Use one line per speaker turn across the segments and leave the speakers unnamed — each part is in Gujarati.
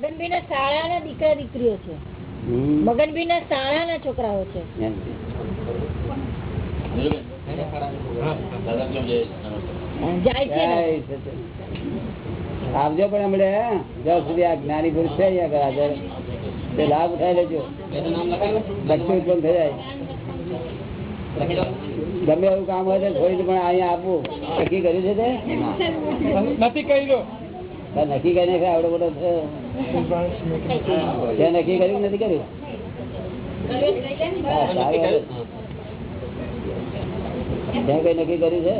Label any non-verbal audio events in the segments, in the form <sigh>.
મગનભી ના શાળાના દીકરા દીકરીઓ છે. મગનભી ના છોકરાઓ છે. છે. ને.
જય સચિન. આવજો પણ હમણે જ્યાં સુધી આ જ્ઞાની પુરુષ છે અહીંયા આગળ હાજર. તે લાભ ઉઠાવી લેજો. લક્ષ્ય ઉત્પન્ન થઈ જાય. ગમે એવું કામ હોય તો થોડી પણ અહીંયા આપવું નક્કી કર્યું છે તે?
નથી કર્યો.
નક્કી કરીને આવડો મોટો છે નક્કી કર્યું નથી કર્યું? હા, સારું હવે. ત્યાં કઈ નક્કી કર્યું છે?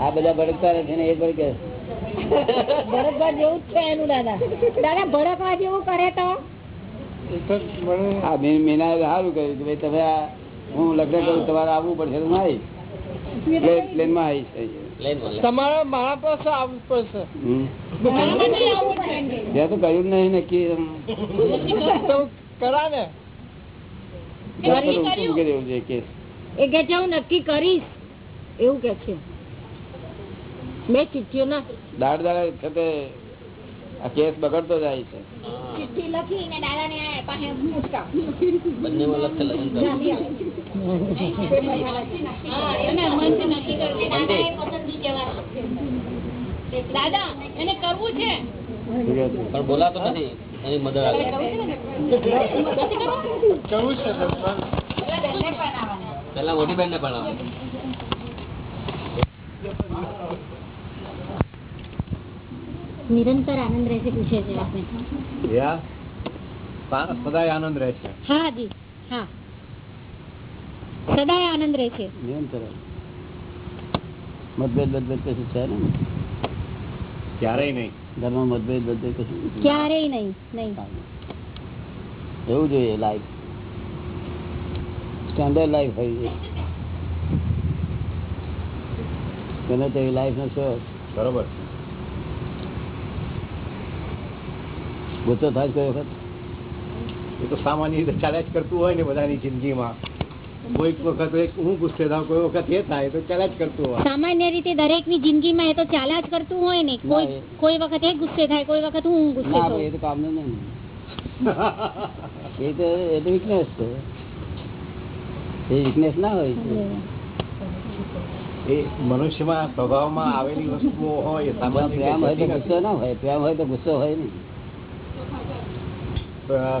આ બધા ભડકતા નથી ને એ જ ભડકે
ભરતભા જેવું જ છે એનું દાદા. દાદા ભડકવા જેવું કરે તો?
હા મીના સારું કહ્યું કે ભાઈ તમે હું લગ્ન કરું તમારે આવવું પડશે હું આવીશ
તમારે મારા પાસે આવવું પડશે.
ત્યાં તો કર્યું નહીં નક્કી
કરા ને.
કરીશ. એવું કે છે. મેં ચીઠીઓ ના
દાડ દાડ આ કેસ બગડતો જાય છે.
દાદા?
એને કરવું છે?
પણ બોલાતો નથી. એની મદદ આવે.
કરવું છે
પેલા મોટી બેન ને પણ
નિરંતર આનંદ રહેશે પૂછે છે આપણે
સદાય આનંદ રહેશે.
હા જી હા. સદાય આનંદ રહેશે.
નિરંતર. મતભેદ મતભેદ કશું છે ને
ક્યારેય નહીં.
ધર્મ મતભેદ મતભેદ કશું
ક્યારેય નહીં નહીં.
એવું જોઈએ લાઈફ સ્ટેન્ડર્ડ લાઈફ હોય છે ગમે તેવી લાઈફ નો શોખ.
બરોબર.
ગુસ્સો થાય કોઈ વખત?
એ તો સામાન્ય રીતે ચાલ્યા જ કરતું હોય ને બધાની જિંદગીમાં. કોઈક વખત હું ગુસ્સે થાવ કોઈ વખત એ થાય તો ચાલ્યા જ કરતું હોય.
સામાન્ય રીતે દરેકની જિંદગીમાં એ તો ચાલ્યા જ કરતું હોય ને. કોઈ
ના,
કોઈ વખત એ ગુસ્સે થાય કોઈ વખત હું ગુસ્સે
ના
થાઉં.
એ તો કામનું નહીં. એ તો એ તો વીકનેસ છે. એ વીકનેસ ના હોય છે.
એ મનુષ્યમાં સ્વભાવમાં આવેલી વસ્તુઓ હોય સામાન્ય
પ્રેમ હોય તો ગુસ્સો ના હોય પ્રેમ હોય તો ગુસ્સો હોય નહીં.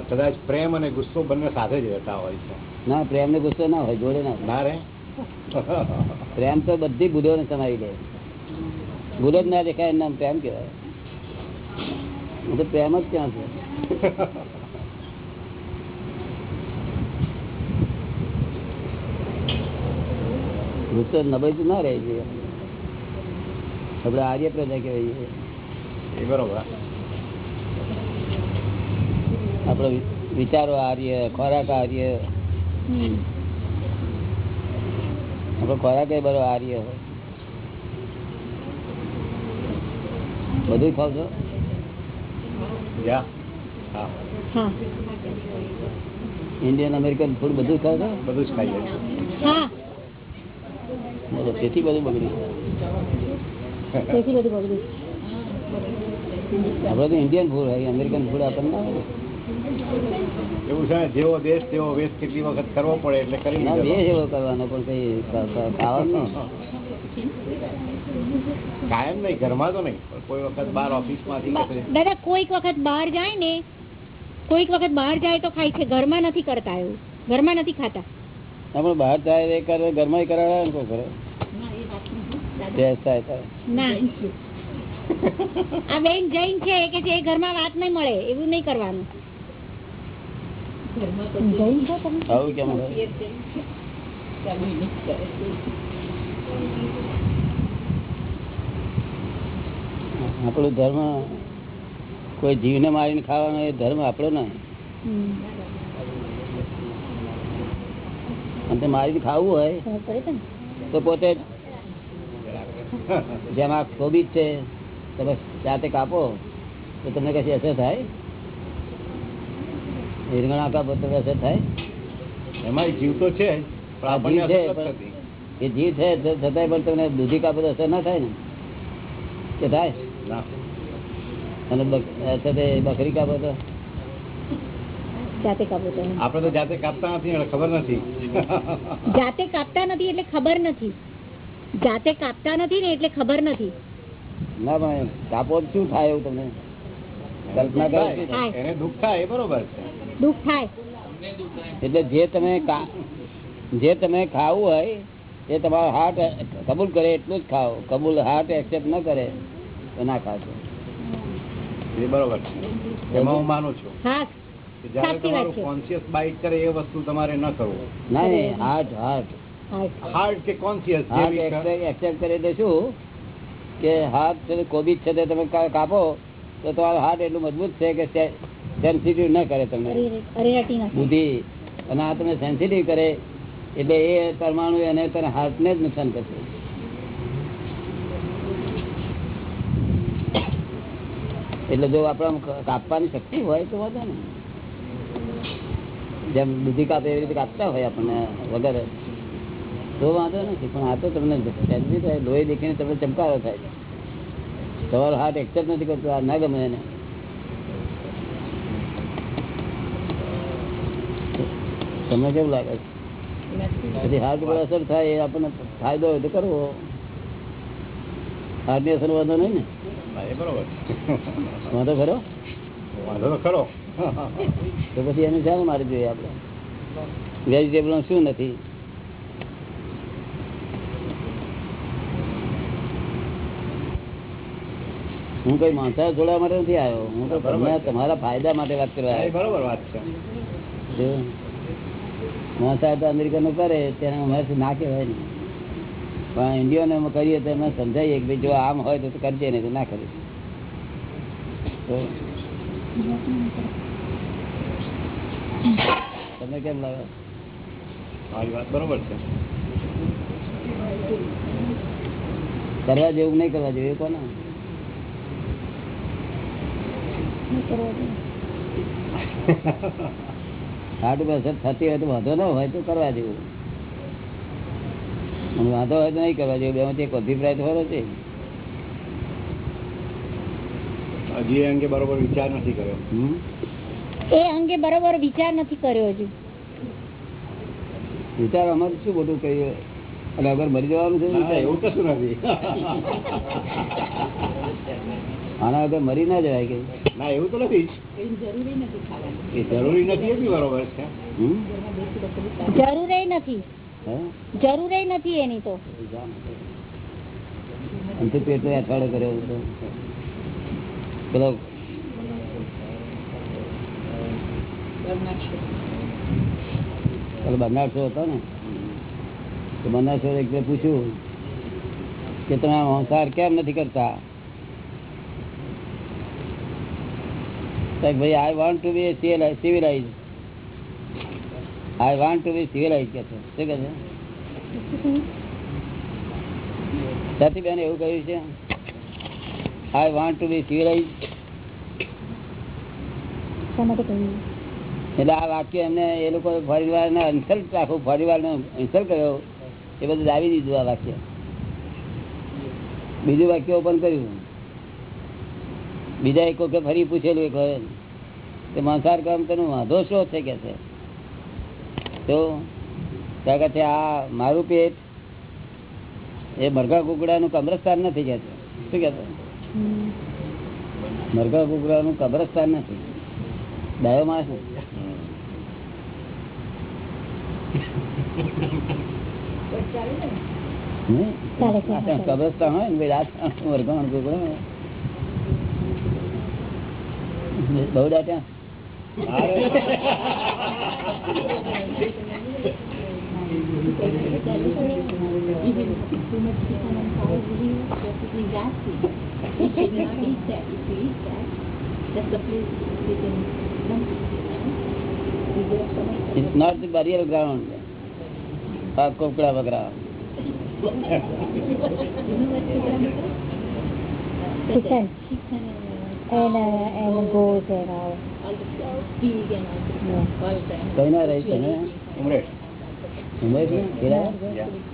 કદાચ પ્રેમ અને ગુસ્સો બંને સાથે જ રહેતા હોય છે.
ના પ્રેમ ને ગુસ્સો ના હોય જોડે ના
ના રે?
પ્રેમ તો બધી ભૂલો ને સમાવી દે ભૂલો જ ના દેખાય એમના પ્રેમ કહેવાય. હું તો પ્રેમ જ ક્યાં છે. ગુસ્સો નબળી ના રહે છે. આપણે આર્ય પ્રજા કહેવાય. છે.
એ બરોબર.
આપણો વિ- વિચારો આર્ય ખોરાક આર્ય આપણો ખોરાક એ બરો આર્ય હોય બધું ખાવ છો?
યા. હા.
હા
ઇન્ડિયન અમેરિકન ફૂડ બધું ખાવ છો?
બધું જ ખાઈએ. છીએ
હા
બોલો, તેથી બધું બગડ્યું.
તેથી બધું બગડ્યું.
આપણે તો ઇન્ડિયન ફૂડ હોય અમેરિકન ફૂડ આપણને ના હોય.
એવું છે જેવો દેશ તેવો વેશ કેટલી વખત કરવો પડે એટલે કરી
એવો કરવાનો પણ કઈ
કાયમ નહીં ઘરમાં તો નહીં પણ કોઈ વખત બહાર ઓફિસમાંથી
દાદા કોઈક વખત બહાર જાય ને કોઈક વખત બહાર જાય તો ખાય છે ઘરમાં નથી કરતા એવું. ઘરમાં નથી ખાતા.
આપણે બહાર જાય એ કરે ઘરમાં કરાવે ને કોઈ કરે? ટેસ્ટ થાય થાય
ના. આ બેન જૈન છે એ કે છે એ ઘરમાં વાત નહીં મળે એવું નહીં કરવાનું. જૈન
ધર્મ કોઈ જીવને મારીને ખાવાનો એ ધર્મ આપણો નહીં અને મારીને ખાવું હોય
ને?
તો પોતે જેમાં જેમ કોબી છે તમે જાતે કાપો, તો તમને કશી અસર થાય રીંગણા આખા તો અસર થાય.
એમાં જીવ તો છે.
એ જીવ છે છતાંય પણ તમને દૂધી કાપો અસર ના થાય ને? કે થાય? અને સાથે બકરી કાપો તો?
જાતે કાપો તો
આપણે તો જાતે કાપતા નથી એટલે ખબર નથી.
જાતે કાપતા નથી એટલે ખબર નથી. જાતે કાપતા નથી ને એટલે ખબર નથી.
ના પણ કાપો શું થાય એવું તમને? કલ્પના કરો.
એને દુઃખ થાય બરોબર છે.
દુઃખ થાય.
એટલે જે તમે જે તમે ખાવું હોય એ તમારો હાર્ટ કબૂલ કરે એટલું જ ખાઓ. કબૂલ હાર્ટ એક્સેપ્ટ ન કરે તો ના ખાશો.
એ બરોબર છે. એમાં હું માનું છું.
હા
કે જ્યારે
સાચી વાત
તમારું
છે.
કોન્શિયસ બાઇટ કરે એ વસ્તુ તમારે ન કરવું.
નહીં હાર્ટ હાર્ટ
હા
કે કોન્શિયસ
હાર્ટ એક્સેપ્ટ કરી. તો કે હાથ છે કોબીજ છે તે તમે કાપો તો તમારો હાર્ટ એટલું મજબૂત છે કે સેન્સિટિવ ના કરે તમને. બુદ્ધિ. અને આ તમે સેન્સિટિવ કરે એટલે એ પરમાણુ એને તને હાર્ટને જ નુકસાન કરશે. એટલે જો આપણા કાપવાની શક્તિ હોય તો વાંધો ને જેમ બુદ્ધિ કાપે એવી રીતે કાપતા હોય આપણને વગર. તો વાંધો નથી પણ આ તો તમને સેન્સિટિવ લોહી દેખીને તમને ચમકારો થાય. તમારો હાર્ટ એક્સેપ્ટ નથી કરતો આ ના ગમે એને. તમને કેવું લાગે? છે પછી હાર્ટ પર અસર થાય એ આપણને ફાયદો હોય તો કરવો. હાર્ટની અસર વાંધો નહીં ને?
બરોબર
વાંધો ખરો?
વાંધો તો ખરો.
તો પછી એને ધ્યાન મારી જોઈએ આપણે. વેજીટેબલ શું નથી? હું કઈ માણસા જોડવા માટે નથી આવ્યો. હું તો. તમારા ફાયદા માટે વાત કરવા
બરોબર વાત છે.
તો અમેરિકનો કરે તેને અમારે ના કહેવાય ને. પણ ઇન્ડિયાને અમે કરીએ તો એમને સમજાવીએ કે ભાઈ જો આમ હોય તો કરજે નહીં તો ના કરે. તો તમને કેમ લાગે?
મારી વાત બરોબર છે.
કરવા જેવું નહીં કરવા જેવું એ કોને? <laughs> હાર્ટ ઉપર અસર થતી હોય તો વાંધો ન હોય તો કરવા જેવું. વાંધો હોય તો નહીં કરવા જેવું. બેમાંથી એક અભિપ્રાય ખરો છે.
હજી એ અંગે બરોબર વિચાર નથી કર્યો?
એ અંગે બરોબર વિચાર નથી કર્યો હજુ.
વિચાર અમારે શું બધું કહીએ? એટલે અગર મરી જવાનું છે
એવું કશું નથી. <laughs>
આના વગર મરી ના જવાય કે?
ના એવું તો નથી. જરૂરી નથી એ બી બરોબર છે.
જરૂરી નથી. જરૂરી નથી એની તો.
અંતે પેટનો અઠવાડિયો કર્યો હતો પેલો પેલો બરનાડસો હતો ને? તો બનારસો એક પૂછ્યું કે તમે સંસાર કેમ નથી કરતા તો કે ભાઈ I want to be civilise I want to be civilise કે છે. શું કે છે? સાથી બેન એવું કહ્યું છે. I want to be civilize એટલે આ વાક્ય એમને એ લોકો ફરીવારને ઇન્સલ્ટ આખું ફરીવારને ઇન્સલ્ટ કર્યો. એ બધું લાવી દીધું આ વાક્ય. બીજું વાક્ય ઓપન કર્યું. બીજા એક વખત ફરી પૂછેલું એક કે માંસાર કામ તને વાંધો શો છે કે છે? તો ત્યાં કહે આ મારું પેટ એ મરઘા કુકડાનું કબ્રસ્તાન નથી કે છે. શું કે છે? મરઘા કુકડાનું કબ્રસ્તાન નથી. ડાયો માણસ. કબ્રસ્તાન હોય ને ભાઈ રાત મરઘાનું કુકડું હોય. બહુ દાટ્યા It's not the burial ground. આ કોકડા બકરા
Chicken. And, uh, and goat and all. Yeah.
કઈ ના રહી તમે
ઉમરેઠ
સમજાય છે? ખેડા?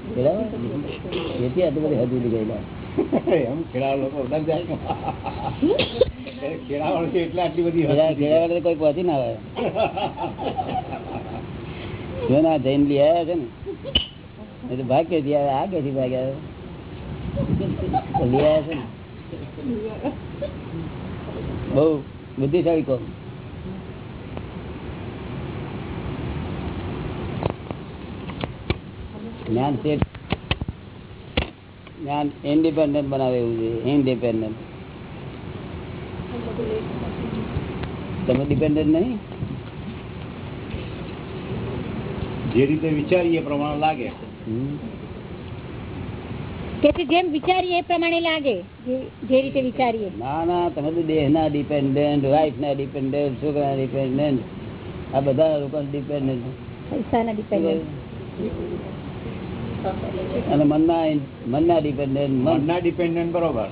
ખેડા? એથી આટલી બધી ઉડી ગયેલા.
એમ ખેડા લોકો જાય <laughs> ખેડા વાળા છે એટલે આટલી બધી
ખેડા
હદ
કોઈ પહોંચી ના આવે જો ના જૈન લઈ આવ્યા છે ને એ તો ભાગ ક્યાંથી આવે આ ક્યાંથી ભાગ્યા લઈ આવ્યા છે ને બહુ બુદ્ધિશાળી કોમ જ્ઞાન છે. જ્ઞાન ઇન્ડિપેન્ડન્ટ બનાવે એવું છે. ઇન્ડિપેન્ડન્ટ તમે ડિપેન્ડન્ટ નહીં?
જે રીતે વિચારીએ એ પ્રમાણે લાગે.
જેમ વિચારીએ એ પ્રમાણે લાગે જે- રીતે વિચારીએ.
ના ના તમે તો દેહ ના ડિપેન્ડન્ટ વાઇફ ના ડિપેન્ડન્ટ છોકરા ડિપેન્ડન્ટ આ બધા લોકો ડિપેન્ડન્ટ
પૈસાના ડિપેન્ડન્ટ
અને મનના મનના ડિપેન્ડન્ટ મન.
મનના ડિપેન્ડન્ટ બરોબર.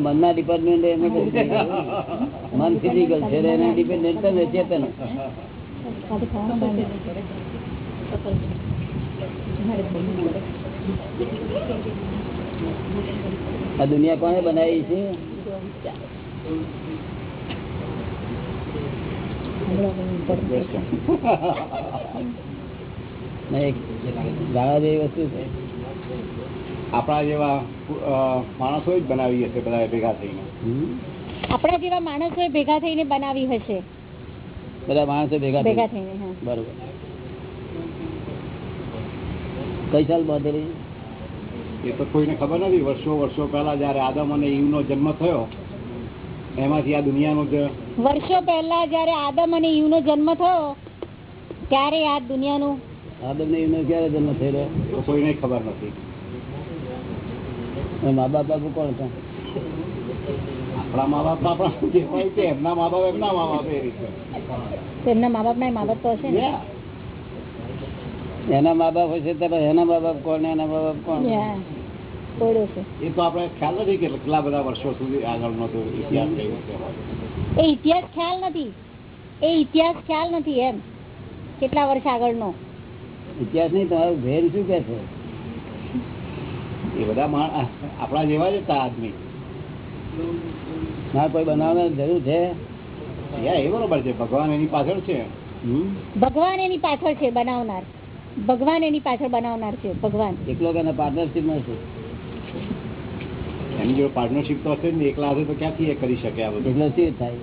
મનના ડિપેન્ડન્ટ ગયું. મન ફિઝિકલ છે ને એના ડિપેન્ડન્ટ તમે ચેતન આ દુનિયા કોને બનાવી છે? <laughs> ગાળા જેવી વસ્તુ છે.
આપણા જેવા માણસો જ બનાવી હશે બધા ભેગા થઈને.
આપણા જેવા માણસો ભેગા થઈને બનાવી હશે.
બધા માણસો ભેગા
ભેગા થઈને.
બરોબર. કઈ સાલ બાંધેલી?
એ તો કોઈને ખબર નથી. વર્ષો વર્ષો પહેલા જયારે આદમ અને ઈવનો જન્મ થયો એમાંથી આ દુનિયાનો
વર્ષો પહેલા જયારે આદમ અને ઈવનો જન્મ થયો ત્યારે આ દુનિયાનું
આદમ ને એનો ક્યારે જન્મ થયેલો
તો કોઈને ખબર નથી.
મા બાપ બાપુ કોણ હતા?
આપણા મા બાપ આપણા જે હોય તે એમના મા બાપ એમના મા બાપ એ રીતે.
એમના મા બાપ ના મા બાપ તો હશે ને.
એના મા બાપ હશે તો એના મા બાપ કોણ એના મા બાપ કોણ?
એ તો આપણે ખ્યાલ નથી કે કેટલા બધા વર્ષો સુધી આગળનો તો ઇતિહાસ
એ ઇતિહાસ ખ્યાલ નથી. એ ઇતિહાસ ખ્યાલ નથી એમ. કેટલા વર્ષ આગળનો?
ઇતિહાસ નહીં તમારું ભેર શું કે છે? <laughs>
એ બધા આપણા જેવા જ હતા આદમી.
ના કોઈ બનાવવાની જરૂર છે?
એ બરોબર છે ભગવાન એની પાછળ છે.
ભગવાન એની પાછળ છે બનાવનાર. ભગવાન એની પાછળ બનાવનાર છે ભગવાન.
એકલો એના પાર્ટનરશીપમાં છે.
એની જો પાર્ટનરશિપ તો હશે ને એકલા હશે તો ક્યાંથી એ કરી શકે આ બધું?
એકલો શું થાય.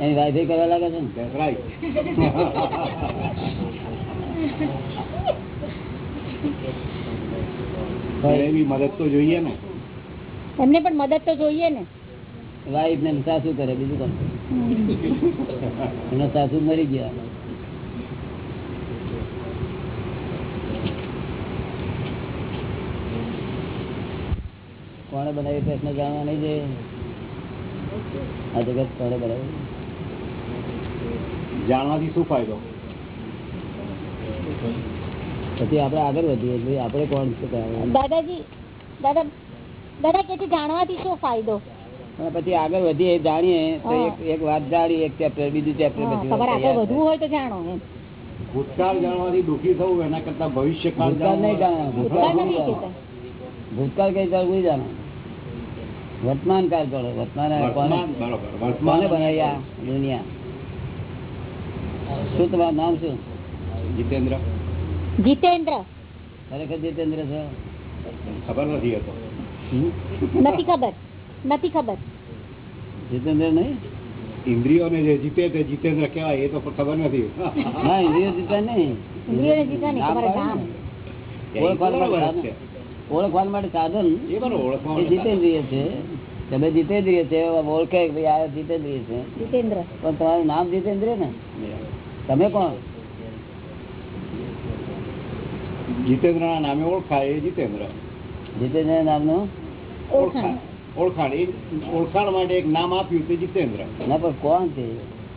એની વાઈફે કરવા લાગે છે ને?
Right right. મદદ તો જોઈએ ને.
એમને પણ મદદ તો જોઈએ ને.
વાઈફ ને સાસુ કરે બીજું કોણ એના સાસુ મરી ગયા. કોણે બનાવી પ્રશ્ન જાણવા નહીં છે આ જગત કોણે બનાવ્યું?
જાણવાથી શું ફાયદો?
પછી આપણે આગળ વધીએ એટલે આપણે કોણ શું
દાદાજી દાદા દાદા કે જાણવાથી શું ફાયદો?
અને પછી આગળ વધીએ જાણીએ. તો એક- એક વાત જાણીએ એક ચેપ્ટર બીજું ચેપ્ટર પછી
આગળ વધવું હોય તો જાણો એમ.
ભૂતકાળ જાણવાથી દુઃખી થવું એના કરતા ભવિષ્યકાળ
ભૂતકાળ નહીં જાણવાનું.
ભૂતકાળ
ભૂતકાળ ભૂતકાળ. કઈ જાણવું કોઈ જાણો. વર્તમાન કાળ કરો વર્તમાન કોને?
વર્તમાન બરોબર
કોને
વર્તમાન
બનાવી આ દુનિયા. શું તમારું નામ શું?
જીતેન્દ્ર.
જીતેન્દ્ર.
ખરેખર જીતેન્દ્ર છે?
ખબર નથી હતો
નથી ખબર નથી ખબર.
જીતેન્દ્ર નહીં?
ઇન્દ્રિયોને જે જીતે તે જીતેન્દ્ર કહેવાય એ તો ખબર નથી.
હા ઇન્દ્રિયો જીતા નહીં.
ઇન્દ્રિયો જીતા નહીં,
ખબર
નામ.
ને.
એ
ઓળખવા
બરોબર છે.
ઓળખવા માટે સાધન
એ
જીતેન્દ્રિય છે. તમે જીતેન્દ્રિય છે ઓળખે ભાઈ આ જીતેન્દ્રિય છે.
જીતેન્દ્ર.
પણ તમારું નામ જીતેન્દ્ર ને? તમે કોણ?
જીતેન્દ્રના નામે ઓળખાય એ જીતેન્દ્ર.
જીતેન્દ્ર નામનું?
ઓળખાણ.
ઓળખાણ. એ ઓળખાણ માટે એક નામ આપ્યું તે જીતેન્દ્ર.
ના પણ કોણ છે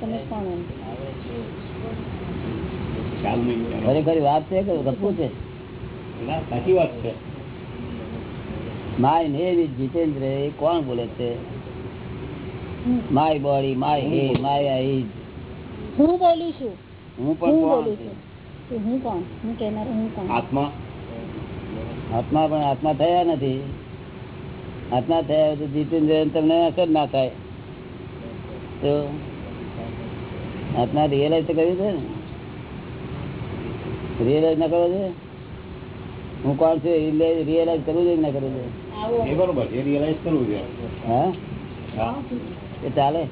તમે કોણ.
ખરેખર વાત છે કે ગપુ છે?
ના, સાચી વાત છે.
માય નેમ ઇઝ જીતેન્દ્ર એ કોણ બોલે છે? માય બોડી માય હે માય ઇઝ
હું બોલું છું?
હું પણ
બોલું
છું?
છું? હું કોણ? હું કેનાર હું કોણ?
આત્મા.
આત્મા પણ આત્મા થયા નથી. આત્મા થયા તો જીતેન્દ્ર તમને અસર ના થાય. તો આત્મા રિયલાઇઝ તો કર્યું છે ને? રિયલાઇઝ ના કરો છે? હું કોણ છું રિયલાઇઝ કરવું છે કે ના કરવું જોઈએ?
એ બરોબર એ રિયલાઇઝ કરવું જોઈએ.
હા?
હા.
એ ચાલે.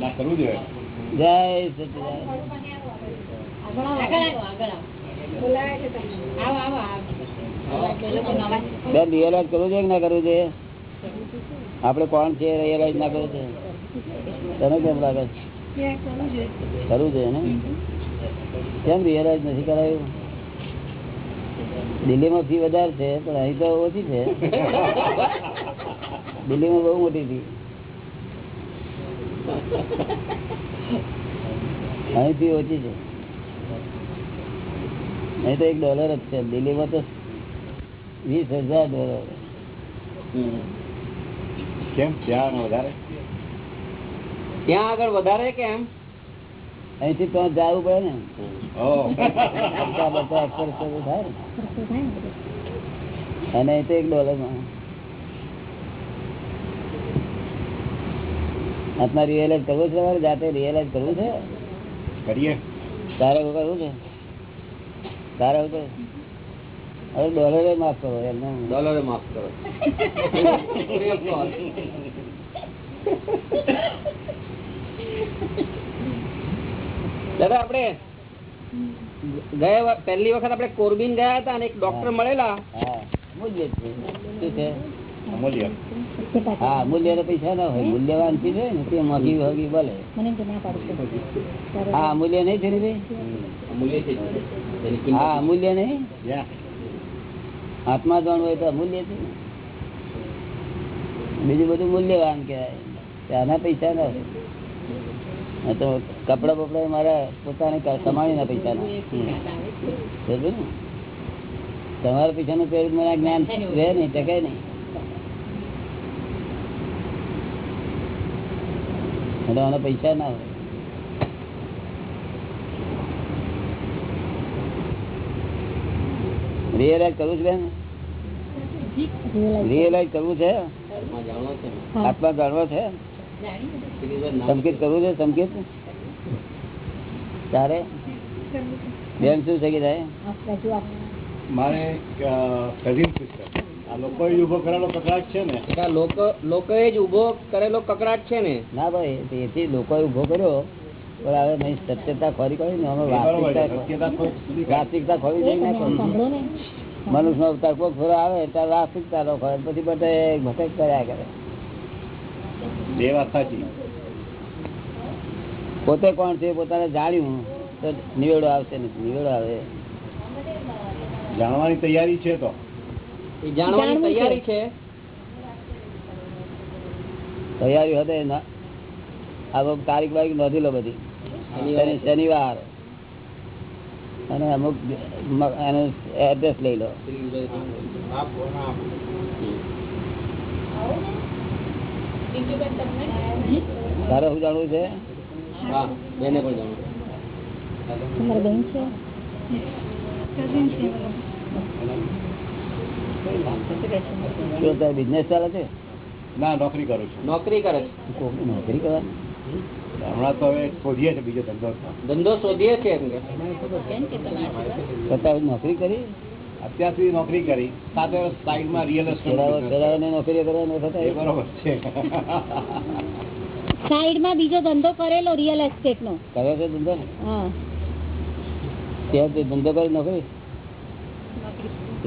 ના કરવું જોઈએ.
જય સચિદાન
આગળ આવો, આગળ આવો. આવો, આવો, આવો.
બેન રિયલાઇઝ કરવું જોઈએ કે ના કરવું જોઈએ? આપડે કોણ છે રિયલાઇઝ ના કરવું જોઈએ? તને કેમ લાગે? કરવું જોઈએ? ને? કેમ રિયલાઇઝ નથી કરાયું? દિલ્હીમાં ફી વધારે છે પણ અહીં તો ઓછી છે. <laughs> દિલ્હીમાં બહુ મોટી ફી અહીં ફી ઓછી છે. અહીં તો એક ડોલર જ છે. દિલ્હીમાં તો વીસ હજાર ડોલર.
કેમ? ત્યાં વધારે?
ત્યાં આગળ વધારે કેમ
અહીંથી તો જવું પડે ને. બધા થાય. અને અહીં તો એક ડોલરમાં આત્મા રિયલાઇઝ કરવું છે તમારે? જાતે રિયલાઇઝ કરવું છે?
કરીએ.
તારે કરવું છે? તારે એવું હવે ડોલરે માફ કરો એમને
ડોલરે માફ કરો. <laughs> દાદા આપણે ગયા પહેલી વખત આપણે કોરબીન ગયા હતા અને એક ડોક્ટર મળેલા.
હા. મૂલ્ય મૂલ્ય પૈસા ના હોય. મૂલ્યવાન ને તે મોઘી હા અમૂલ્ય નહીં છે ને હા અમૂલ્ય નહીં? આત્મા હોય તો અમૂલ્ય છે બીજું બધું મૂલ્યવાન કહેવાય. આના પૈસા ના હોય. તો કપડા બપડા મારા પોતાને કમાણીના પૈસા ને? તમારા પૈસાનું પેલું મને જ્ઞાન રહે નહીં ટકે નહીં. આના પૈસા ના હોય. રિયલાઇઝ કરવું છે બેન? રિયલાઇઝ કરવું છે?
આત્મા જાણવો છે?
સંકેત કરવું છે? સંકેત? તારે? બેન શું છે કે થાય
મારે આ લોકોએ ઊભો કરેલો કકડાટ છે ને.
લોકો લોકોએ જ ઊભો કરેલો કકડાટ છે ને?
ના ભાઈ તેથી લોકોએ ઊભો કર્યો. પણ હવે નહીં સત્યતા ખોરી કરી ને અમે વાસ્તવિકતા ખોરી
એ
દઈ
તમે
ના
આમ સાંભળો ને.
મનુષ્ય અવતાર કોક ફેરો આવે ત્યારે વાસ્તવિકતા નો ખોરે પછી ભટક ભટક કર્યા કરે.
એ વાત સાચી
પોતે કોણ છે પોતાને જાણ્યું તો નિવેડો આવશે નથી નિવેડો આવે.
જાણવાની તૈયારી છે તો.
જાણવાની તૈયારી છે.
તૈયારી હતી ના. આ બહુ તારીખ બારીખ નોંધી લો બધી.
શનિવાર.
અને અમુક એનું એડ્રેસ લઈ લો. તારે શું જાણવું છે?
હા બેને પણ જાણવું
બેન છે?
બિઝનેસ ચાલે છે?
ના નોકરી કરું છું.
નોકરી કરે છે.
નોકરી કરવાની
હમણાં તો હવે શોધીએ છે બીજો ધંધો
ધંધો શોધીએ છે એમ કે.
છતાં નોકરી કરી?
અત્યાર સુધી નોકરી કરી સાત વર્ષ સાઈડમાં રિયલ એસ્ટેટ
નોકરી
બરોબર છે.
સાઈડમાં બીજો ધંધો કરેલો રિયલ એસ્ટેટ નો.
કર્યો છે ધંધો ને? ત્યાં ધંધો કરી નોકરી?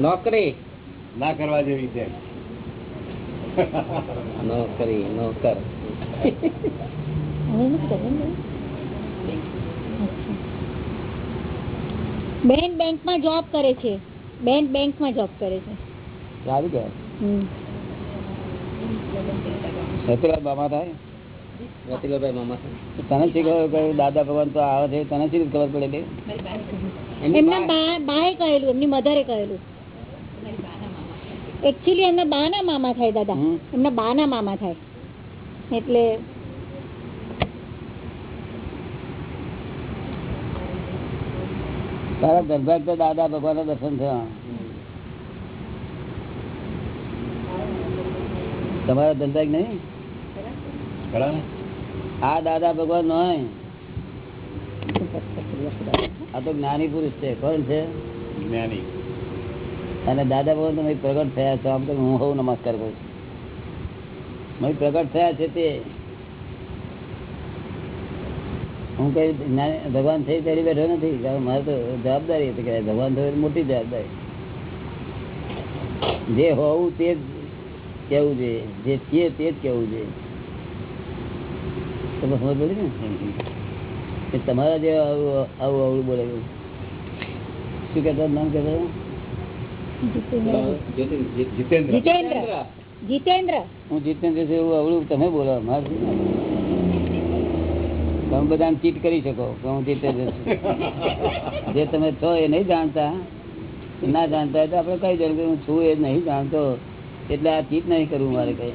નોકરી.
ના કરવા જેવી છે.
નોકરી નોકર.
બેન બેંકમાં બેન બેંકમાં જોબ કરે છે. બેન બેંકમાં જોબ કરે છે.
સારું કહેવાય.
હમ.
સત્યરાજ થાય?
રતિલાભાઈ મામા
તને શી ખબર દાદા ભગવાન તો આવે છે. તને શી ખબર પડે
એમના બા-
બા બાએ કહેલું એમની મધરે કહેલું એકચ્યુઅલી એમના બાના મામા થાય દાદા. એમના બાના મામા થાય. એટલે
તારા દરબાર તો દાદા ભગવાન દર્શન થયા. તમારા ધંધા નહીં? આ દાદા ભગવાન નો આ તો જ્ઞાની પુરુષ છે. કોણ છે?
જ્ઞાની.
અને દાદા ભગવાન તમે પ્રગટ થયા છો. આમ તો હું હું નમસ્કાર કરું છું. પ્રગટ થયા છે તે. હું કઈ ભગવાન થઈ તેરી બેઠો નથી. મારે તો જવાબદારી હતી કે ભગવાન થયું મોટી જવાબદારી. જે હોવું તે જ કેવું જોઈએ. જે છીએ તે જ કેવું જોઈએ. તમે સમજ પડી ને? તમારા જે આવું આવું આવડું બોલે શું કહેતા નામ કહેતા
જીતેન્દ્ર.
જીતેન્દ્ર. જીતેન્દ્ર.
હું જીતેન્દ્ર. છું એવું આવડું તમે બોલો મારે? તમે બધા ચીટ કરી શકો જે તમે છો એ નહીં જાણતા. ના જાણતા તો આપણે કહી દઈએ કે હું છું એ નહીં જાણતો. એટલે આ ચીટ નહીં કરવું મારે કઈ.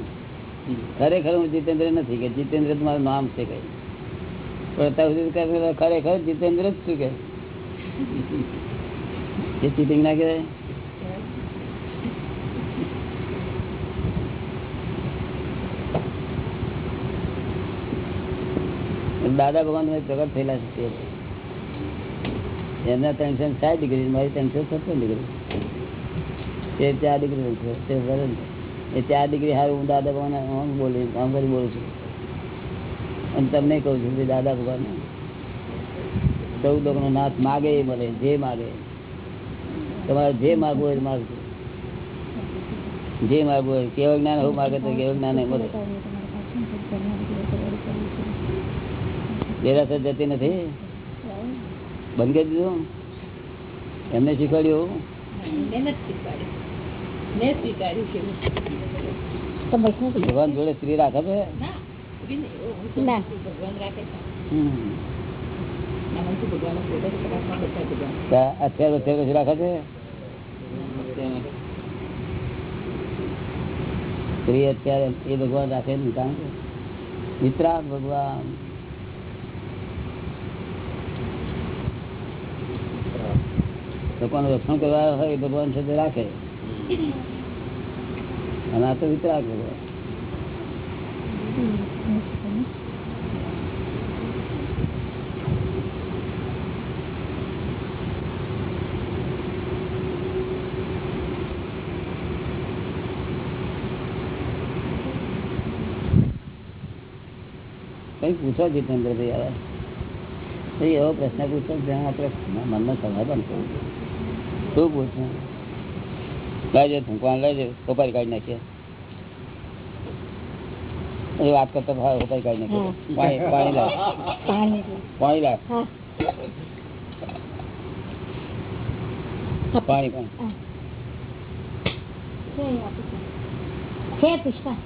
ખરેખર હું જીતેન્દ્ર નથી કે જીતેન્દ્ર મારું નામ છે કઈ. પણ અત્યાર ખરેખર જીતેન્દ્ર જ છું કે. ચીટિંગ ના કહેવાય. દાદા ભગવાન પ્રગટ થયેલા છે. એમના ત્રણસો સાત ડિગ્રી મારી ત્રણસો સત્તર ડિગ્રી તે ચાર ડિગ્રી છે, તે એ ચાર ડિગ્રી સારું હું દાદા ભગવાન આમ બોલી, આમ કરી બોલું છું. અને તમને કહું છું કે દાદા ભગવાન ચૌદ લોકનો નાથ માગે એ મળે જે માગે. તમારે જે માગવું હોય એ માગજો. જે માગવું હોય કેવળ જ્ઞાન હું માગે તો કેવું જ્ઞાન એ મળે. દેરાસર જતી નથી? બંધ કરી દીધું? એમને શીખવાડ્યું ભગવાન જોડે સ્ત્રી રાખે છે? અત્યારે અત્યારે રાખે છે? સ્ત્રી અત્યારે એ ભગવાન રાખે ને કારણ કે મિત્રા ભગવાન. લોકોનું રક્ષણ કરવા હોય એ ભગવાન છે તે રાખે અને આ તો વિતરાગ ભગવાન કઈ પૂછો જીતેન્દ્રભાઈ હવે કઈ એવો પ્રશ્ન પૂછો જ્યાં આપણે મનમાં સમાધાન કરવું શું પૂછવું લાવજો ભૂકવાન લાવજો સોપારી કાઢી નાખીએ એ વાત કરતા ભાવ સોપારી કાઢી નાખીએ પાણી પાણી લાવ
પાણી
પાણી લાવ
હા
પાણી પાણી
છે પુષ્પા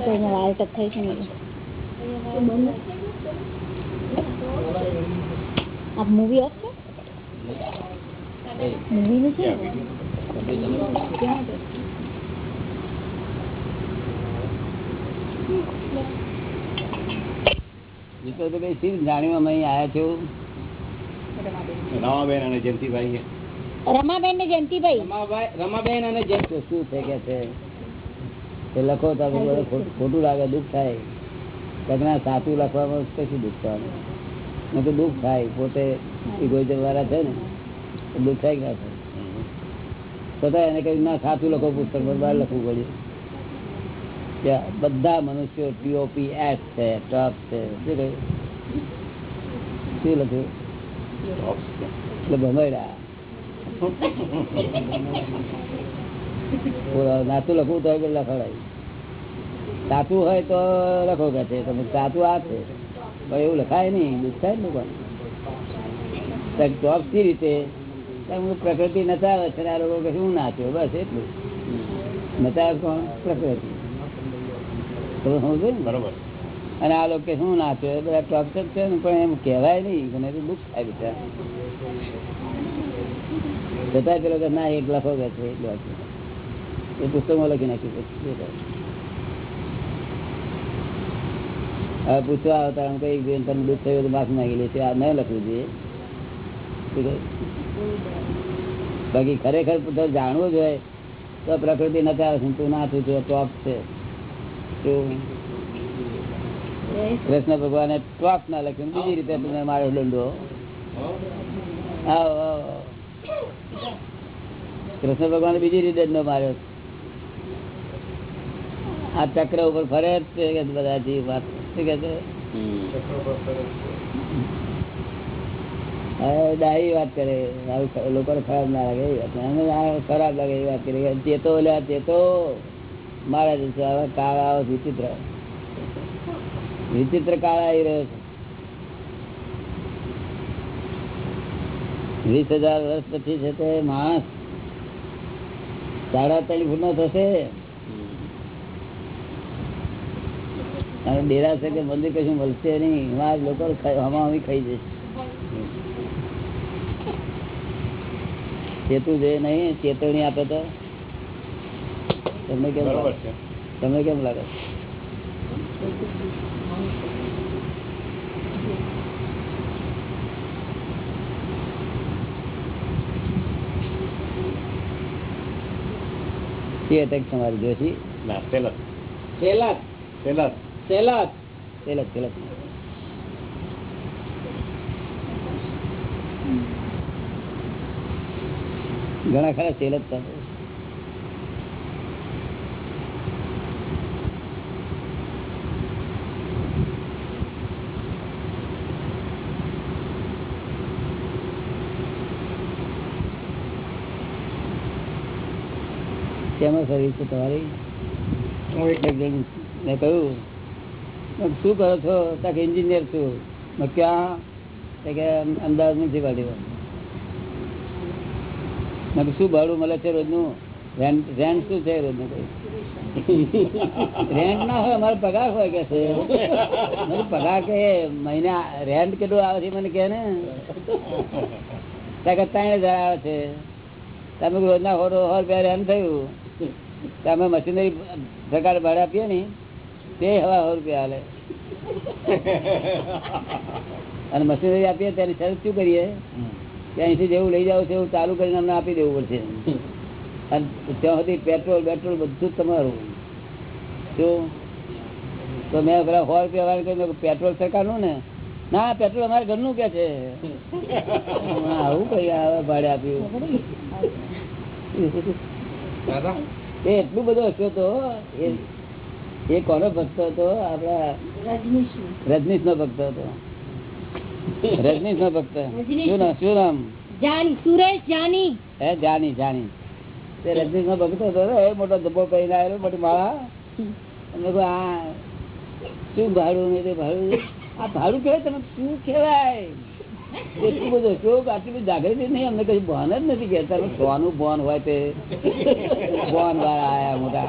કોઈને વાર ટક થઈ છે ને આ મૂવી ઓફ મૂવી નથી?
રામાબેન અને જયંતિભાઈ
રમાબેન ને જયંતિભાઈ?
રમાબેન અને
શું છે કે છે? તે લખો તો ખોટું લાગે દુઃખ થાય. કદના સાચું લખવામાં કશું દુઃખ થવાનું નહીં તો દુઃખ થાય. પોતે ઇગોઇઝમ વાળા છે ને દુઃખ થાય ના થાય? છતાં એને કહ્યું ના સાચું લખો પુસ્તક પર બહાર લખવું પડ્યું કે બધા મનુષ્યો ટીઓપી એસ છે ટોપ છે. શું કહ્યું શું લખ્યું? એટલે ભમેડા નાતું લખવું તો લખાડાય સાચું હોય તો લખો કે તમે સાચું આ છે. એવું લખાય નહીં દુઃખ થાય ને લોકોને. ટોપ રીતે? હું પ્રકૃતિ નચાવે છે આ લોકો કે હું નાચ્યો બસ એટલું. નચાવે કોણ? પ્રકૃતિ.
બરોબર.
અને આ લોકો શું નાચ્યો એ બધા ટોપ છે ને પણ એમ કહેવાય નહીં મને તો દુઃખ થાય બિચારા. છતાં પેલો કે ના એક લખો કે છે. એ પુસ્તકમાં લખી નાખ્યું પછી શું થાય? હવે પૂછવા આવતા એમ કઈ બેન તમને દુઃખ થયું તો માફી માંગી લે છે આ ન લખવું જોઈએ. બાકી ખરેખર જાણવું જોઈએ તો પ્રકૃતિ આવે તું ના તું ટોપ છે. કૃષ્ણ ભગવાને ટોપ ના લખ્યું. બીજી રીતે તમે મારો દંડો. કૃષ્ણ ભગવાન બીજી રીતે દંડો માર્યો. આ ચક્ર ઉપર ફરે જ બધા વાત શું કે છે? ડાહી વાત કરે લોકોને ખરાબ ના લાગે એ વાત. ખરાબ લાગે એ વાત કરી. ચેતો લ્યા ચેતો મારા જશે હવે કાળ આવો વિચિત્ર. વિચિત્ર કાળ આવી રહ્યો છે. વીસ હજાર વર્ષ પછી છે તે માણસ સાડા ત્રણ ફૂટ નો થશે. અને ડેરા છે કે મંદિર કશું મળશે નહીં એમાં લોકો હમાહમી ખાઈ જશે. ચેતું છે નહીં ચેતવણી આપે તો? તમને કેમ લાગે? તમને કેમ લાગે? શી એટેક તમારી જોશી?
ના સેલર
સેલર
સેલસ
તિલક તિલક ઘણા ખરા સેલ જ થશે કેમાં સર્વિસ છે તમારી? હું જણ મેં કહ્યું શું કરો છો? કે એન્જિનિયર છું. મેં ક્યાં? કે અમ- અમદાવાદ મ્યુનિસિપાલિટીમાં મેં કીધું, શું ભાડું મળે છે રોજનું? રેન્ટ રેન્ટ શું છે રોજનું કઈ? <laughs> રેન્ટ ના હોય, અમારો પગાર હોય કે છે? મને પગાર કે મહિના રેન્ટ કેટલું આવે છે મને કહે ને ત્યાં કે ત્રણ હજાર આવે છે. તમે રોજના સો સો રૂપિયા રેન્ટ થયું. તમે મશીનરી પ્રકાર ભાડે આપીએ ને. તે હવા રૂપિયા હાલે. અને મશીનરી આપીએ ત્યારે શરત શું કરીએ? કે અહીંથી જેવું લઈ જાવ છે એવું ચાલુ કરીને અમને આપી દેવું પડશે. અને ત્યાં સુધી પેટ્રોલ પેટ્રોલ બધું તમારું. શું? તો મેં પેલા સો રૂપિયા વાળા કહ્યું પેટ્રોલ સરકારનું ને? ના પેટ્રોલ અમારે ઘરનું કે છે. આવું કઈ આવે ભાડે આપ્યું? એટલું બધું હસ્યો તો એ- કોનો ભક્ત હતો? આપડા રજનીશ નો ભક્ત હતો. <laughs> રજનીશ નો ભક્ત શું નામ શું નામ?
સુરેશ જાની.
હે જાની જાની. તે રજનીશ નો ભક્ત હતો એ મોટો ધબ્બો પહેરીને આવેલો મોટી માળા. આ શું ભાડું ને તે ભાડું? આ ભાડું કહેવાય તમે શું કહેવાય એટલું બધું શોક આટલી બધી જાગૃતિ નહીં, અમને કઈ ભાન જ નથી કહેતા સોનું ભાન હોય તે. ભાન વાળા આયા મોટા.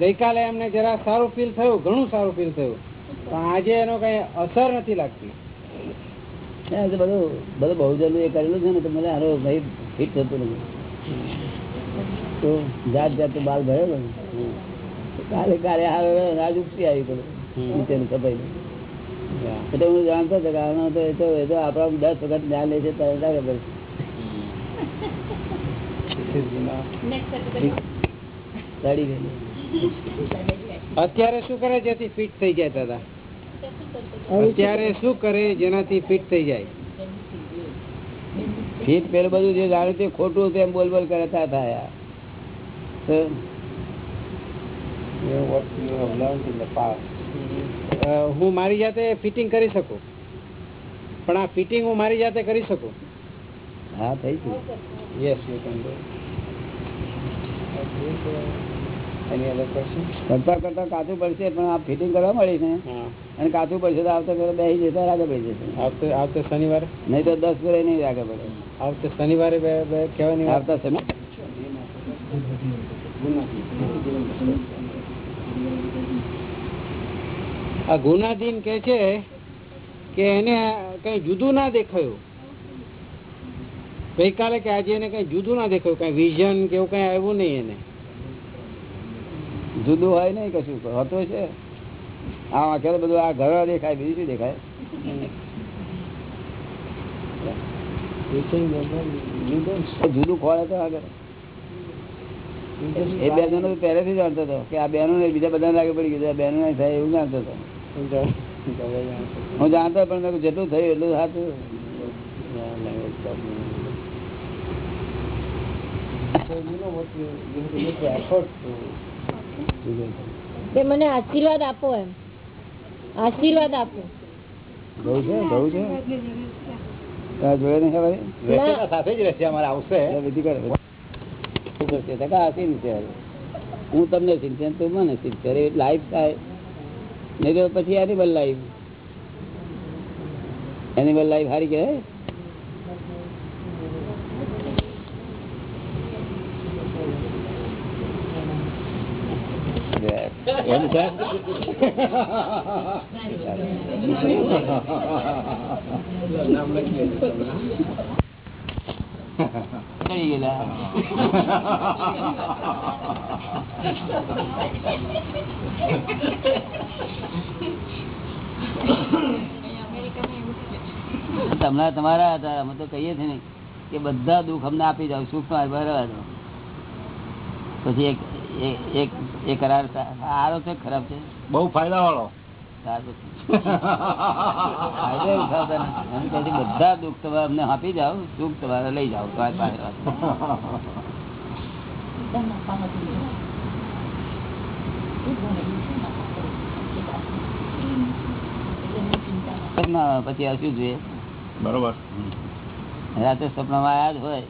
ગઈકાલે એમને જરા સારું ફીલ થયું, ઘણું સારું ફીલ થયું. આજે એનો કઈ અસર નથી લાગતી.
બધું બધું બહુજન એ કરેલું છે ને તો મને હારો ભાઈ ફિટ થતું નથી. તો જાત જાત બાલ ભરેલો ને. કાલે કાલે રાજ ઉપસી આવી પડે નીચેની સફાઈ એટલે હું. જાણતો હતો કે આનો તો એ તો એ તો આપણા દસ વખત જ્ઞાન લે છે ત્યારે ના ખબર ચડી ગયેલી
અત્યારે શું કરે? જેથી ફિટ થઈ જાય દાદા. અત્યારે શું કરે? જેનાથી ફિટ થઈ જાય.
ફિટ પેલું બધું જે જાણે તે ખોટું તેમ બોલ બોલ કરતા થયા
હું મારી જાતે ફિટિંગ કરી શકું. પણ આ ફિટિંગ હું મારી જાતે કરી શકું?
હા થઈ ગયું.
યસ યુ કેન ડુ
કરતા કરતા કાચું પડશે પણ આ ફિટિંગ કરવા મળી ને અને કાચું પડશે તો આવતા પેલા બે જશે આગળ પડી જશે.
આવતે આવતે શનિવારે?
નહીં તો દસ વર્ષ નહીં આગળ પડે.
આવતે શનિવારે કહેવાની વાત?
આવતા સમય
આ ગુનાધીન કે છે કે એને કઈ જુદું ના દેખાયું. ગઈકાલે કે આજે એને કઈ જુદું ના દેખાયું કઈ વિઝન કે એવું કઈ આવ્યું નહીં એને.
જુદું હોય નહીં કશું હોતું છે આ આખેલો બધું આ ઘર દેખાય બીજું શું દેખાય? જુદું ખોળે તો આગળ. એ બે જણો પહેલેથી જાણતો હતો કે આ બેનો ને બીજા બધા લાગે પડી ગયું બેનો નહીં થાય એવું જાણતો હતો. હું જાણતો પણ મેં જેટલું થયું એટલું સાચું.
તે મને આશીર્વાદ આપો એમ. આશીર્વાદ આપો.
ઘઉં છે ઘઉં છે. જોડે નહીં ખબર
સાથે જ રહેશે અમારે આવશે.
વિધિ કરે. શું કરશે? તો કે આ સિન્સિયર. હું તમને સિન્સિયર તું મને સિન્સિયર એ લાઈફ થાય. નહીં તો પછી એનિમલ લાઈફ એનિમલ લાઈફ સારી કહેવાય. છે ચડી તમને તમારા હતા, અમે તો કહીએ છીએ ને કે બધા દુઃખ અમને આપી જાવ સુખ ભરવા બરાબર પછી એક એ- કરાર સારો છે ખરાબ છે.
બહુ ફાયદા વાળો
બધા દુઃખ તમારે અમને આપી જાઓ સુખ તમારે લઈ જાઓ પછી આ શું જોઈએ?
બરોબર.
રાતે સપનામાં આયા જ હોય.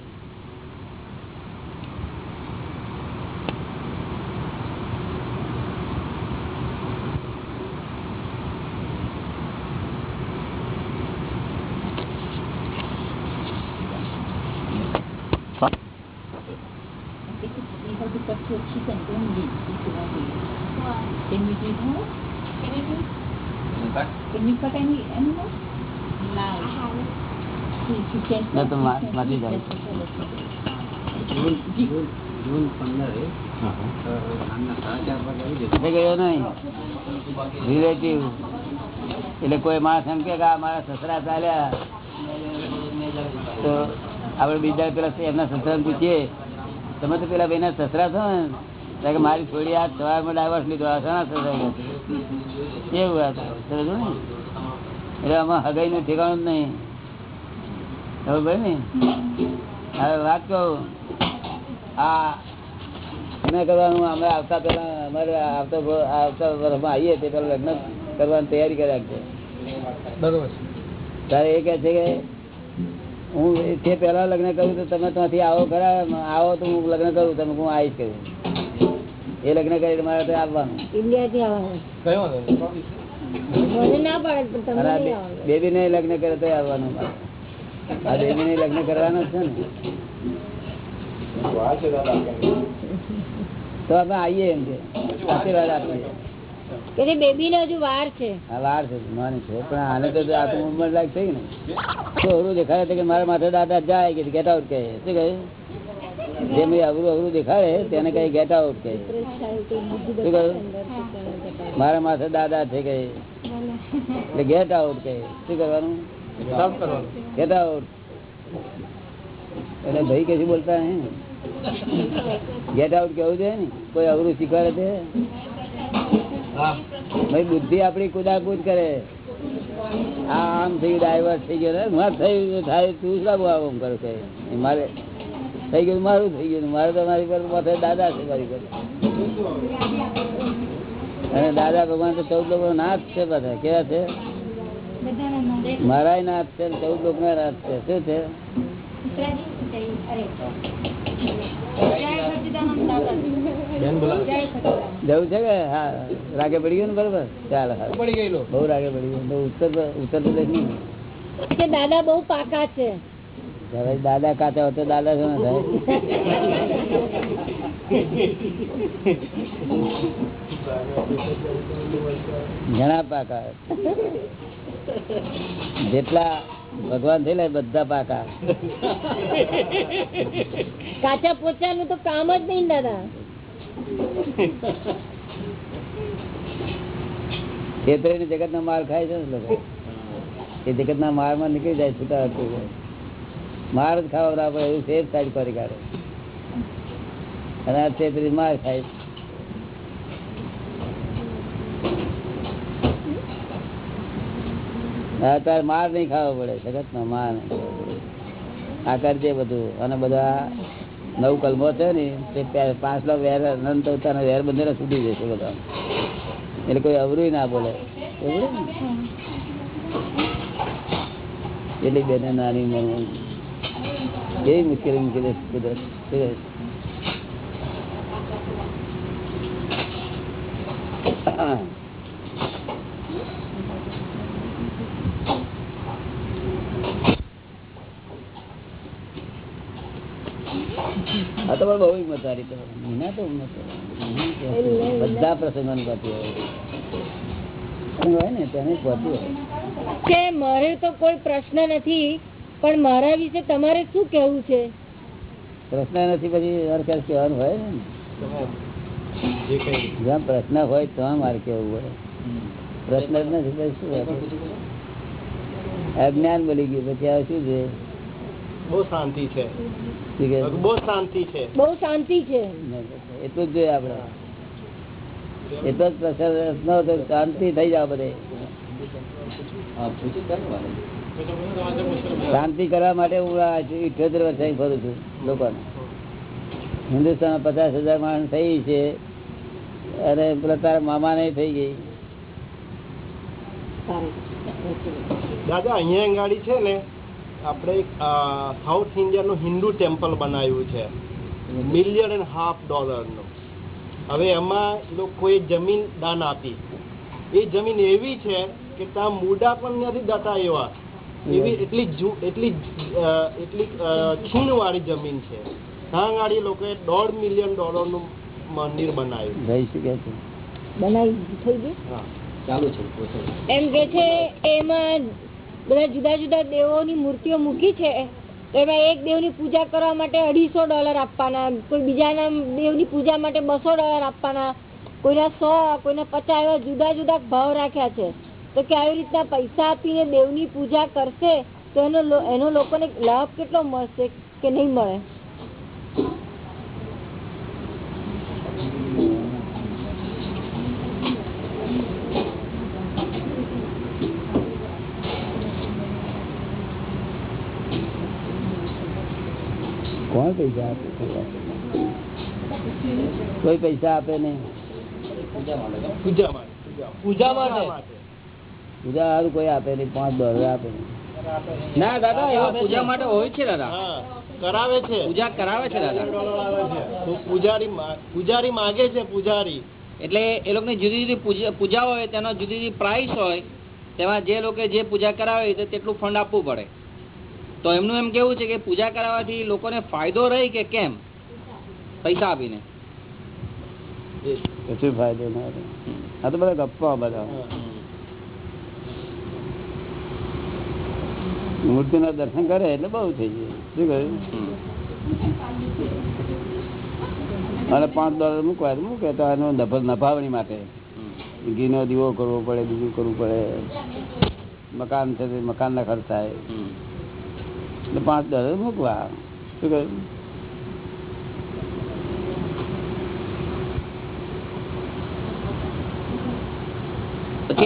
ના તો મા- માથી જાય ગયો. નહીં. રિલેટિવ એટલે કોઈ માણસ એમ કે આ મારા સસરા ચાલ્યા. તો આપડે બીજા પેલા એમના સસરા પૂછીએ તમે તો પેલા ભાઈ સસરા છો ને? મારી છોડી આ સવારમાં ડાયવર્સ લીધો. વાત? સમજો ને? એટલે આમાં હગાઈ નું ઠેકાણું જ નહીં. ખબર ભાઈ ને? હવે વાત કહું. આ લગ્ન કરવાનું અમે આવતા પેલા અમારે આવતા આવતા વર્ષમાં આવીએ તે પેલા લગ્ન કરવાની તૈયારી કરી રાખજે.
બરોબર.
તારે એ કહે છે કે હું તે પહેલા લગ્ન કરું તો તમે ત્યાંથી આવો ખરા આવો તો હું લગ્ન કરું તમે હું આવીશ કરું એ લગ્ન કરી મારે તો આવવાનું. બેબી ને લગ્ન કરે તો આવવાનું આ બેબી ને લગ્ન કરવાનું છે ને. તો આપણે આવીએ એમ છે આશીર્વાદ આપીએ.
કે બેબી ને હજુ વાર છે.
આ વાર છે માની છે પણ આને તો આ તો ઉંમર થઈ ને. તો તો કે મારા માથે દાદા જાય કે ગેટ આઉટ કહે શું કહે? જે મેં અવરું અવરું દેખાડે તેને કઈ ગેટ આઉટ કહે શું કહ્યું? મારા માથે દાદા છે કે. એટલે ગેટ આઉટ કહે શું કરવાનું? ગેટ આઉટ એટલે ભાઈ કશું બોલતા નહીં. ગેટ આઉટ કેવું છે ને? કોઈ અવરું શીખવાડે છે? ભાઈ બુદ્ધિ આપણી કુદાકુદ કરે. આ આમ થઈ ગયું ડાયવર્સ થઈ ગયો. મારે થયું થાય તું શું આવું આમ કરો મારે થઈ ગયું મારું થઈ ગયું. મારે તો મારી પર પાસે દાદા છે મારી પર. અને દાદા ભગવાન તો ચૌદ લોકો નાથ છે બધા કેવા છે? મારા નાથ છે ચૌદ લોકો ના નાથ છે. શું છે? જવું છે કે? હા. રાગે પડી ગયું ને બરોબર? ચાલ હા.
પડી ગયેલો.
બહુ રાગે પડી ગયું. ઉત્તર ઉત્તર પ્રદેશ નહીં
દાદા બહુ પાકા છે.
હવે દાદા કાચા હોય તો દાદા શું થાય? ઘણા પાકા જેટલા ભગવાન થઈ બધા પાકા
કાચા પોચાનું તો કામ જ નહીં દાદા.
ખેતરે જગત નો માર ખાય છે ને લોકો? એ જગત ના મારમાં નીકળી જાય છૂટા હટતું માર જ ખાવા બરાબર એવું સેફ સાઈડ કરી કાઢે. અને આ છેતરી માર ખાય. અત્યારે માર નહીં ખાવો પડે સખત નો માર. આ કરજે બધું. અને બધા નવ કલમો છે ને તે પાંચ લાખ વેર અનંત અવતારના વેર બંધેલા છૂટી જશે બધા એટલે કોઈ અવરું ના બોલે. ને? એટલી બેને નાની કેવી મુશ્કેલી મૂકી દે કુદરત કુદરત. આ તો પણ બહુ હિંમત વાળી તો. મીના તો હિંમત વાળી. બધા પ્રસંગોની પહોંચી હોય. પ્રસંગ હોય ને? તેને પહોંચી હોય.
કે મારે તો કોઈ પ્રશ્ન નથી. પણ મારા વિશે તમારે શું કેવું છે?
પ્રશ્ન નથી પછી કહેવાનું હોય ને. જ્યાં પ્રશ્ન હોય તો મારે કેવું હોય. પ્રશ્ન જ નથી પછી શું અજ્ઞાન બની ગયું પછી આ શું છે?
બહુ શાંતિ છે. બહુ શાંતિ છે.
બહુ શાંતિ છે.
એટલું જ જોઈએ આપડે એટલો જ પ્રસર ન શાંતિ થઈ જાય બધે. શાંતિ કરવા માટે હું ઇઠોતેર વર્ષ અહીં ફરું છું લોકોને. હિન્દુસ્તાન પચાસ હજાર માણસ થઈ છે અને પેલા મામા નહીં થઈ ગઈ.
દાદા, અહીંયા ગાડી છે ને, આપણે સાઉથ ઇન્ડિયાનું હિન્દુ ટેમ્પલ બનાવ્યું છે. મિલિયન એન્ડ હાફ ડોલરનું હવે એમાં લોકોએ જમીન દાન આપી. એ જમીન એવી છે કે ત્યાં મૂડા પણ નથી દતા એવા. એવી એટલી એટલી એટલી છીણવાળી જમીન છે. ત્યાં ગાડી લોકોએ દોઢ મિલિયન ડોલરનું મંદિર બનાવ્યું.
રહી શકે છે?
બનાવી થઈ
ગયું?
ચાલુ છે
એમ કે છે એમાં બધા જુદા જુદા દેવોની મૂર્તિઓ મૂકી છે. એમાં એક દેવની પૂજા કરવા માટે અઢીસો ડોલર આપવાના કોઈ બીજાના દેવની પૂજા માટે બસો ડોલર આપવાના કોઈના સો કોઈના પચાસ એવા જુદા જુદા ભાવ રાખ્યા છે. તો કે આવી રીતના પૈસા આપીને દેવની પૂજા કરશે તો એનો એનો લોકોને લાભ કેટલો મળશે કે નહીં મળે?
કોણ પૈસા આપે? કોઈ પૈસા આપે નહીં?
પૂજા માટે. પૂજા માટે.
પૂજા સારું કોઈ આપે નહીં પાંચ ડોલર આપે નહીં.
ના દાદા એવા પૂજા માટે હોય છે દાદા.
કરાવે છે.
પૂજા કરાવે છે દાદા.
પૂજારી પૂજારી માગે છે પૂજારી.
એટલે એ લોકોની જુદી જુદી પૂજા હોય તેનો જુદી જુદી પ્રાઇસ હોય તેમાં જે લોકો જે પૂજા કરાવે તો તેટલું ફંડ આપવું પડે. તો એમનું એમ કેવું છે કે પૂજા કરાવવાથી લોકોને ફાયદો રહે કે કેમ? પૈસા આપીને.
કશું ફાયદો ના. આ તો બધા ગપ્પા બધા. મૂર્તિ ના દર્શન કરે એટલે બહુ થઈ જાય. અને પાંચ ડોલર મૂકવા મૂકે તો નફાવણી માટે. ઘીનો દીવો કરવો પડે, બીજું કરવું પડે. મકાન છે તે મકાનના ખર્ચ થાય એટલે પાંચ ડોલર મૂકવા. શું કહ્યું?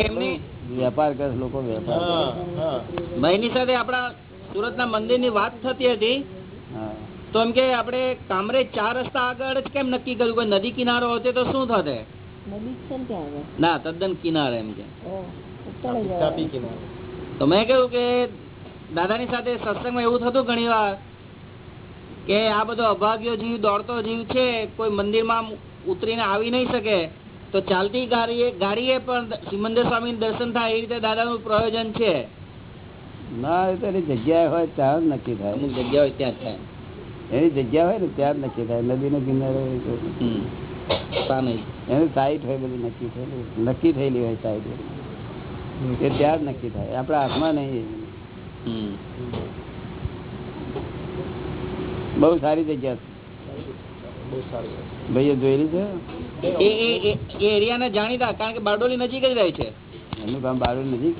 એમની
વેપાર કરે લોકો વેપાર
ભાઈની સાથે આપણા સુરતના મંદિરની વાત થતી હતી. તો એમ કે આપણે કામરે ચાર રસ્તા આગળ જ કેમ નક્કી કર્યું? કોઈ નદી કિનારો હોતે તો શું થતે
ને
તદ્દન કિનારે એમ કે. તો મેં કહ્યું કે દાદાની સાથે સત્સંગમાં એવું થતું ઘણી વાર કે આ બધો અભાગ્યો જીવ દોડતો જીવ છે કોઈ મંદિરમાં ઉતરીને આવી નહીં શકે. તો ચાલતી ગાડીએ ગાડીએ પણ સિમંદર સ્વામી દર્શન થાય એ રીતે દાદાનું પ્રયોજન છે?
ના એ તો એની જગ્યા હોય ત્યાં નક્કી થાય.
અમુક હોય ત્યાં થાય.
એની જગ્યા હોય ને ત્યાં નક્કી થાય. નદીનો કિનારો હોય તો.
હમ. તા નહીં
એનું સાઈટ હોય બધું નક્કી થયેલું નક્કી થયેલી હોય સાઈટ એ ત્યાં જ નક્કી થાય. આપણા હાથમાં નહીં
હમ.
બહુ સારી જગ્યા.
બહુ સારું
ભાઈએ જોયેલી છે?
એ એ- એ- એરિયાને જાણીતા કારણ કે બારડોલી નજીક જ રહે છે.
એનું કામ બારું નજીક.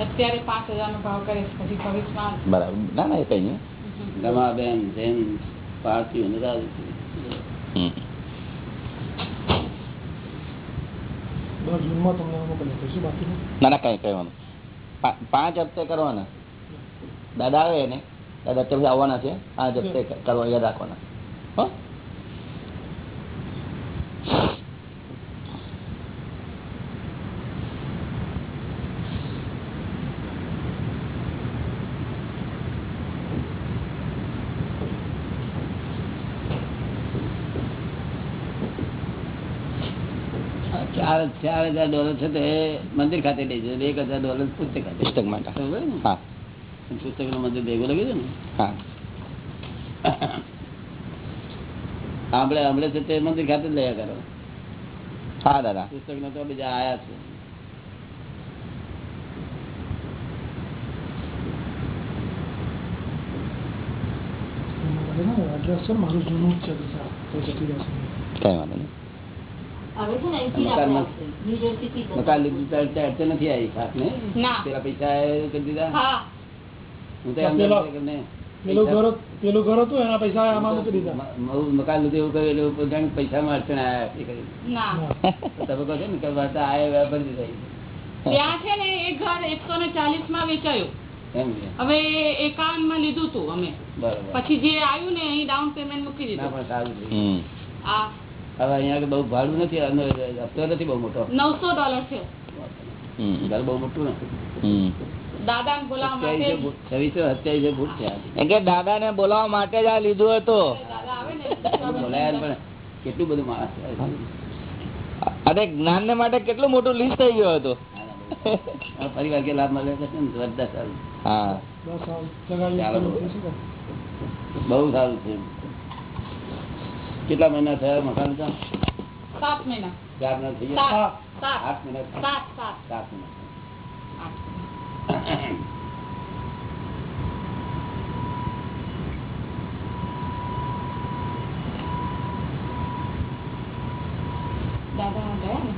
અત્યારે પાંચ હજાર નો ભાવ કરે પછી ભવિષ્યમાં
બરાબર. ના ના એ કઈ નહીં.
રમાબેન બેન જેમ પાર્ટી
હમ. ના ના કઈ કહેવાનું. પાંચ હપ્તે કરવાના. દાદા આવે ને દાદા અત્યારે આવવાના છે. પાંચ હપ્તે કરવા યાદ રાખવાના. હો?
ચાર ચાર હજાર ડોલર છે તે મંદિર ખાતે લઈ એક હજાર ડોલર પુસ્તક
પુસ્તક માટે
પુસ્તકનું? મંદિર ભેગું લખી દે ને.
હા.
આપણે છે તે મંદિર ખાતે જ લયા કરો.
હા દાદા.
પુસ્તક નો તો બીજા આયા છે.
કઈ વાંધો નહીં.
મકાન લીધું ત્યારે નથી આવી ખાસ ને. પેલા પૈસા એ કરી દીધા?
હું.
તો એમ
પેલા-
કહું કે નહીં,
પેલું
પૈસા-
ઘર પેલું ઘર હતું એના પૈસા આમાં મૂકી દીધા.
મ- મ- મકાન લીધું એવું કર્યું એટલે ઉપર જાણે અડચણ તો તમે કહો છો ને કે એ
ત્યાં છે ને એ ઘર એકસો ને ચાલીસમાં વેચાયું.
એમ
હવે એકાવનમાં લીધું હતું અમે. પછી જે આવ્યું ને અહીં ડાઉન પેમેન્ટ મૂકી દીધું.
હવે અહીંયા બહુ ભાડું નથી હપ્તો નથી બહુ મોટો.
નવસો ડોલર છે.
ઘર બહુ મોટું નથી.
દાદા ને બોલાવવા માટે
ફૂટ- છવ્વીસો સત્યાવીસો ફૂટ છે આ.
એમ કે દાદા ને બોલાવવા માટે જ આ લીધું હતું.
દાદા આવે ને
બોલાયા પણ કેટલું બધું માણસ
અરે જ્ઞાન ને માટે કેટલું મોટું લિસ્ટ થઈ ગયો હતો.
ફરી પરિવાર કે લાભ મળે છે ને? બહુ સારું છે. કેટલા મહિના થયા મકાન
સાત મહિના.
ચાર ના થઈ ગયા?
સાત. સાત.
આઠ મહિના
સાત સાત.
સાત મહિના.
દાદા ગયા ને?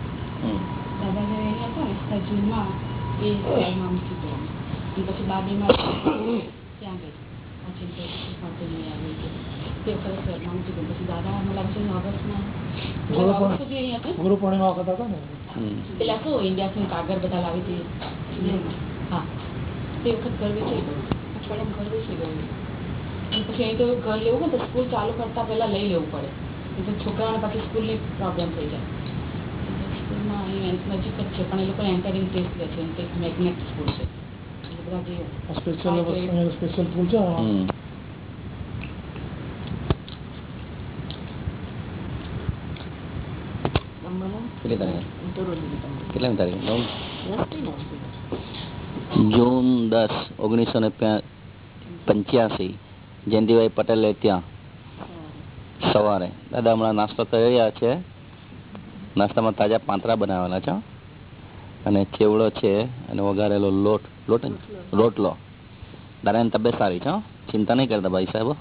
દાદા જે અહીંયા હતા ને ત્યાં જૂનમાં એ સેલમાં મૂકી પછી બાદીમાં ત્યાં ગઈ. પછી તો સાથે આવી ગઈ
ગુરુ પૂર્ણિમા વખત હતા ને
પેલા શું ઇન્ડિયાથી કાગળ બધા લાવી હતી હા તે વખત ઘર વેચાઈ ગયું અઠવાડિયામાં ઘર વેચાઈ ગયું પછી અહીં તો ઘર લેવું તો સ્કૂલ ચાલુ કરતા પેલા લઈ લેવું પડે છોકરા તો છોકરાઓને પછી સ્કૂલની પ્રોબ્લેમ થઈ જાય। એટલે સ્કૂલમાં અહીં નજીક જ છે પણ એ લોકો એન્ટરિંગ ટેસ્ટ લે છે મેગ્નેટ સ્કૂલ છે બધા જે
સ્પેશિયલ સ્પેશિયલ સ્કૂલ છે
કેટલી તારીખે. કેટલામી. જૂન? દસ ઓગણીસો ને પંચ્યાસી. જયંતિભાઈ પટેલે ત્યાં. સવારે. દાદા હમણાં નાસ્તો કરી રહ્યા છે. નાસ્તામાં તાજા પાંતરા બનાવેલા છે. અને ચેવડો છે અને વઘારેલો લોટ. લોટ ને? રોટલો. દાદાની તબિયત સારી છે હો? ચિંતા નહીં કરતા ભાઈ સાહેબ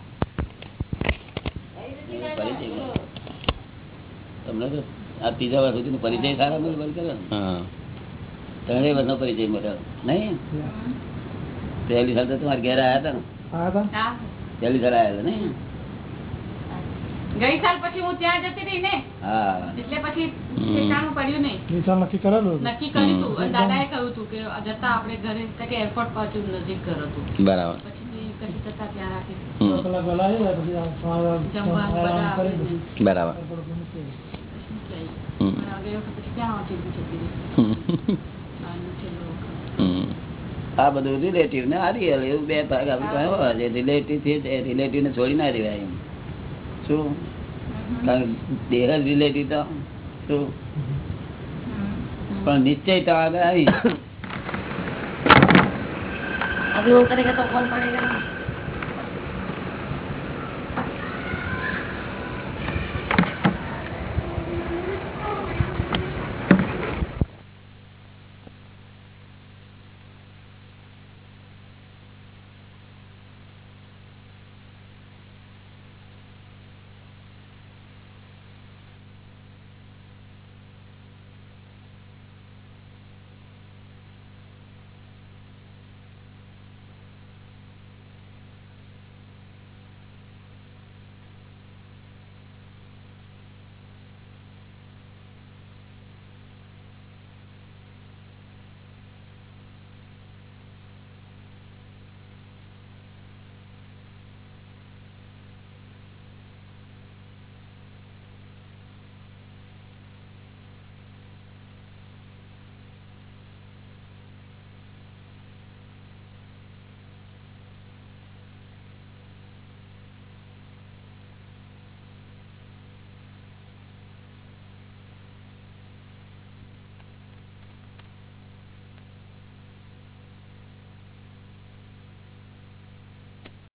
તમને આ ત્રીજા વર્ષ સુધી પરિચય સારા મળે ને
હા.
ત્રણેય વર્ષનો પરિચય મળ્યો. નહીં? પહેલી સાલ તો તમારે ઘેર આવ્યા હતા ને. પહેલી સાલ આવ્યા હતા નહીં?
ગઈ સાલ પછી હું ત્યાં જતી રહી ને. એટલે પછી પડ્યું નહીં.
નક્કી કરેલું
નક્કી કર્યું હતું. અને દાદાએ કહ્યું હતું કે જતા આપણે ઘરે કે એરપોર્ટ પાછું નજીક ઘર હતું.
બરાબર.
બરાબર. આ બધું રિલેટિવ ને આ રિયલ એવું બે ભાગ આપણે હોવા છે રિલેટિવ રિલેટિવ ને છોડી ના દેવાય એમ. શું? કારણ દેહ જ રિલેટિવ તો. શું? પણ નિશ્ચય તો આગળ આવી.